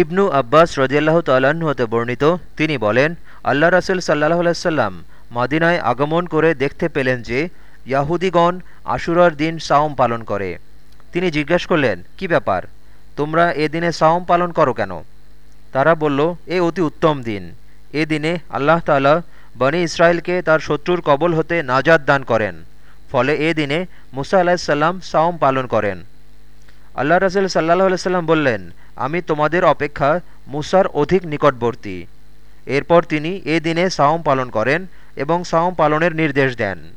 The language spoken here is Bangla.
ইবনু আব্বাস রদিয়াল্লাহ তাল্লাহ্ন হতে বর্ণিত, তিনি বলেন, আল্লাহ রাসুল সাল্লাহ আলাইসাল্লাম মাদিনায় আগমন করে দেখতে পেলেন যে ইয়াহুদিগণ আশুরার দিন সাওম পালন করে। তিনি জিজ্ঞেস করলেন, কি ব্যাপার? তোমরা এ দিনে সাওম পালন করো কেন? তারা বলল, এ অতি উত্তম দিন। এ দিনে আল্লাহ তালা বনি ইসরায়েলকে তার শত্রুর কবল হতে নাজাদ দান করেন। ফলে এ দিনে মুসা আলাহিসাল্লাম সাওম পালন করেন। আল্লাহ রাসুল সাল্লাহ আলাইসাল্লাম বললেন, আমি তোমাদের অপেক্ষা মুসার অধিক নিকটবর্তী। এরপর তিনি এ দিনে সাওম পালন করেন এবং সাওম পালনের নির্দেশ দেন।